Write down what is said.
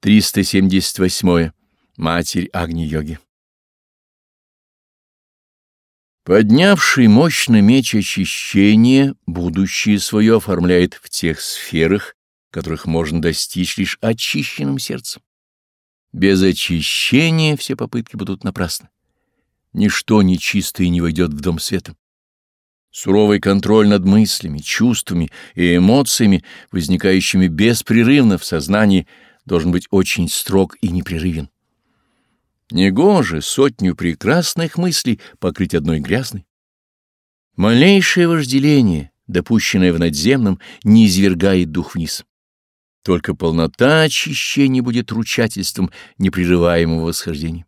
378. Матерь Агни-йоги Поднявший мощный меч очищения, будущее свое оформляет в тех сферах, которых можно достичь лишь очищенным сердцем. Без очищения все попытки будут напрасны. Ничто нечистое не войдет в дом света. Суровый контроль над мыслями, чувствами и эмоциями, возникающими беспрерывно в сознании, должен быть очень строг и непрерывен. Негоже сотню прекрасных мыслей покрыть одной грязной. Малейшее вожделение, допущенное в надземном, не извергает дух вниз. Только полнота очищения будет ручательством непрерываемого восхождения.